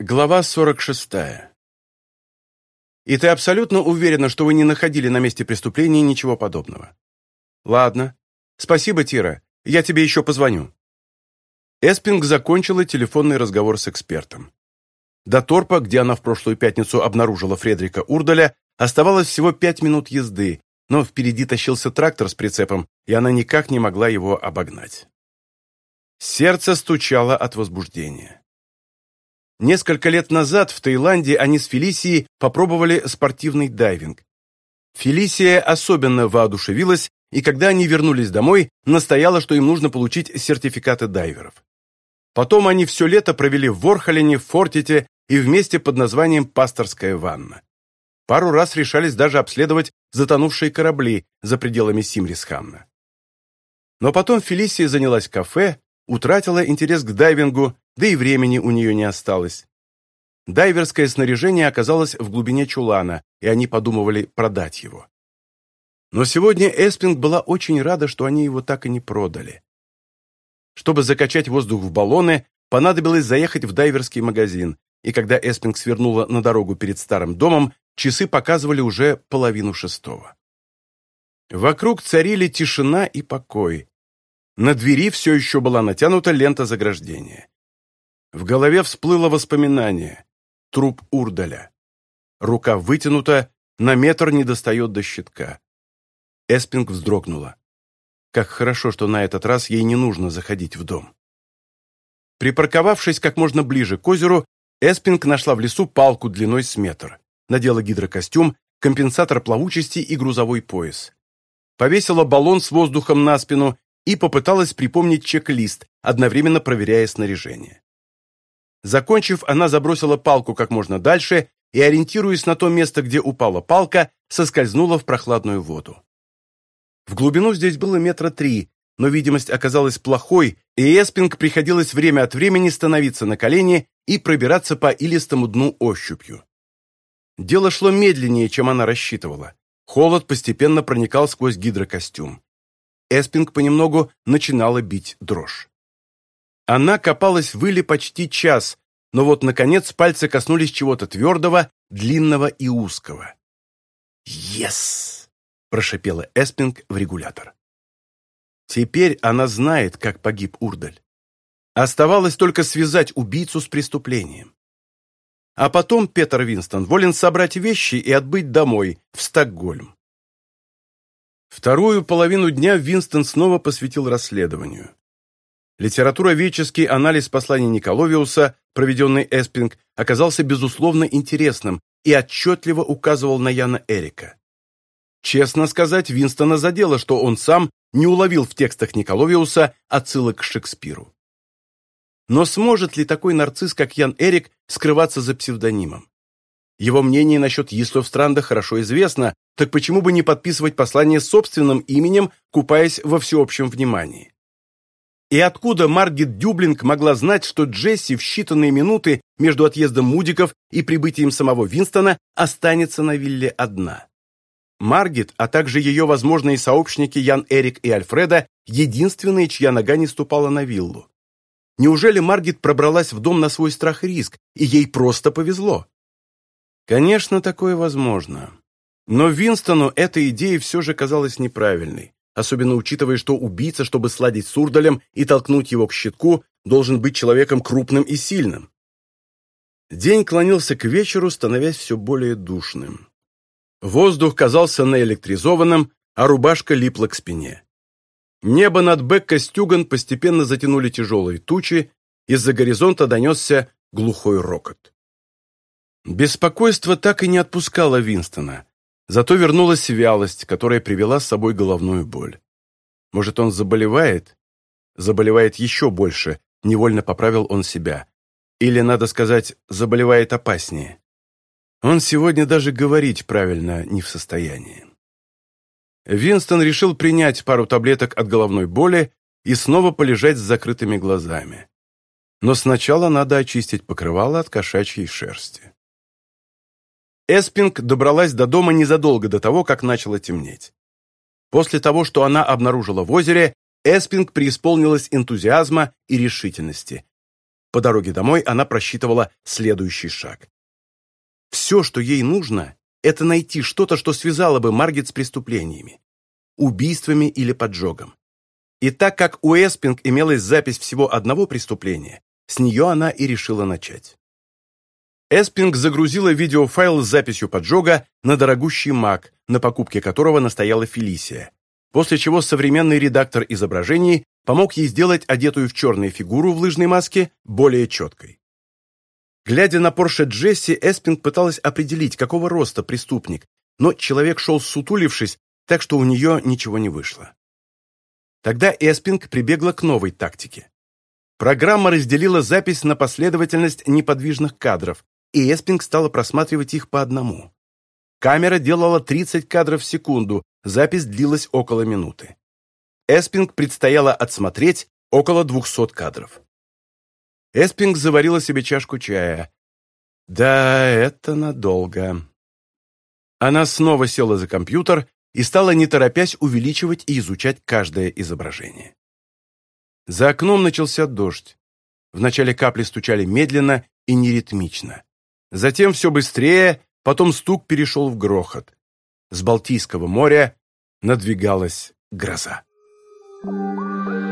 Глава 46. И ты абсолютно уверена, что вы не находили на месте преступления ничего подобного? Ладно. Спасибо, Тира. Я тебе еще позвоню. Эспинг закончила телефонный разговор с экспертом. До Торпа, где она в прошлую пятницу обнаружила Фредрика Урдаля, оставалось всего пять минут езды, но впереди тащился трактор с прицепом, и она никак не могла его обогнать. Сердце стучало от возбуждения. Несколько лет назад в Таиланде они с Фелисией попробовали спортивный дайвинг. Фелисия особенно воодушевилась, и когда они вернулись домой, настояла, что им нужно получить сертификаты дайверов. Потом они все лето провели в Ворхолине, в Фортите и вместе под названием «Пасторская ванна». Пару раз решались даже обследовать затонувшие корабли за пределами Симрисхамна. Но потом Фелисия занялась кафе, утратила интерес к дайвингу да и времени у нее не осталось. Дайверское снаряжение оказалось в глубине чулана, и они подумывали продать его. Но сегодня Эспинг была очень рада, что они его так и не продали. Чтобы закачать воздух в баллоны, понадобилось заехать в дайверский магазин, и когда Эспинг свернула на дорогу перед старым домом, часы показывали уже половину шестого. Вокруг царили тишина и покой. На двери все еще была натянута лента заграждения. В голове всплыло воспоминание. Труп Урдаля. Рука вытянута, на метр не достает до щитка. Эспинг вздрогнула. Как хорошо, что на этот раз ей не нужно заходить в дом. Припарковавшись как можно ближе к озеру, Эспинг нашла в лесу палку длиной с метр, надела гидрокостюм, компенсатор плавучести и грузовой пояс. Повесила баллон с воздухом на спину и попыталась припомнить чек-лист, одновременно проверяя снаряжение. Закончив, она забросила палку как можно дальше и, ориентируясь на то место, где упала палка, соскользнула в прохладную воду. В глубину здесь было метра три, но видимость оказалась плохой, и Эспинг приходилось время от времени становиться на колени и пробираться по илистому дну ощупью. Дело шло медленнее, чем она рассчитывала. Холод постепенно проникал сквозь гидрокостюм. Эспинг понемногу начинала бить дрожь. Она копалась в иле почти час, но вот, наконец, пальцы коснулись чего-то твердого, длинного и узкого. «Yes!» – прошипела Эспинг в регулятор. Теперь она знает, как погиб Урдаль. Оставалось только связать убийцу с преступлением. А потом Петер Винстон волен собрать вещи и отбыть домой, в Стокгольм. Вторую половину дня Винстон снова посвятил Литература веческий анализ послания Николовиуса, проведенный Эспинг, оказался безусловно интересным и отчетливо указывал на Яна Эрика. Честно сказать, Винстона задело, что он сам не уловил в текстах Николовиуса отсылок к Шекспиру. Но сможет ли такой нарцисс, как Ян Эрик, скрываться за псевдонимом? Его мнение насчет Йислевстранда хорошо известно, так почему бы не подписывать послание собственным именем, купаясь во всеобщем внимании? И откуда Маргет Дюблинг могла знать, что Джесси в считанные минуты между отъездом Мудиков и прибытием самого Винстона останется на вилле одна? Маргет, а также ее возможные сообщники Ян Эрик и Альфреда, единственные, чья нога не ступала на виллу. Неужели Маргет пробралась в дом на свой страх и риск, и ей просто повезло? Конечно, такое возможно. Но Винстону эта идея все же казалась неправильной. особенно учитывая, что убийца, чтобы сладить с Урдалем и толкнуть его к щитку, должен быть человеком крупным и сильным. День клонился к вечеру, становясь все более душным. Воздух казался наэлектризованным, а рубашка липла к спине. Небо над Бекка Стюган постепенно затянули тяжелые тучи, из-за горизонта донесся глухой рокот. Беспокойство так и не отпускало Винстона. Зато вернулась вялость, которая привела с собой головную боль. Может, он заболевает? Заболевает еще больше, невольно поправил он себя. Или, надо сказать, заболевает опаснее. Он сегодня даже говорить правильно не в состоянии. Винстон решил принять пару таблеток от головной боли и снова полежать с закрытыми глазами. Но сначала надо очистить покрывало от кошачьей шерсти. Эспинг добралась до дома незадолго до того, как начало темнеть. После того, что она обнаружила в озере, Эспинг преисполнилась энтузиазма и решительности. По дороге домой она просчитывала следующий шаг. Все, что ей нужно, это найти что-то, что связало бы Маргит с преступлениями, убийствами или поджогом. И так как у Эспинг имелась запись всего одного преступления, с нее она и решила начать. Эспинг загрузила видеофайл с записью поджога на дорогущий Mac, на покупке которого настояла Фелисия. После чего современный редактор изображений помог ей сделать одетую в черную фигуру в лыжной маске более четкой. Глядя на Порше Джесси, Эспинг пыталась определить, какого роста преступник, но человек шел сутулившись, так что у нее ничего не вышло. Тогда Эспинг прибегла к новой тактике. Программа разделила запись на последовательность неподвижных кадров, и Эспинг стала просматривать их по одному. Камера делала 30 кадров в секунду, запись длилась около минуты. Эспинг предстояло отсмотреть около 200 кадров. Эспинг заварила себе чашку чая. Да, это надолго. Она снова села за компьютер и стала, не торопясь, увеличивать и изучать каждое изображение. За окном начался дождь. Вначале капли стучали медленно и неритмично. Затем все быстрее, потом стук перешел в грохот. С Балтийского моря надвигалась гроза. Thank you.